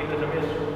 feita da mesma.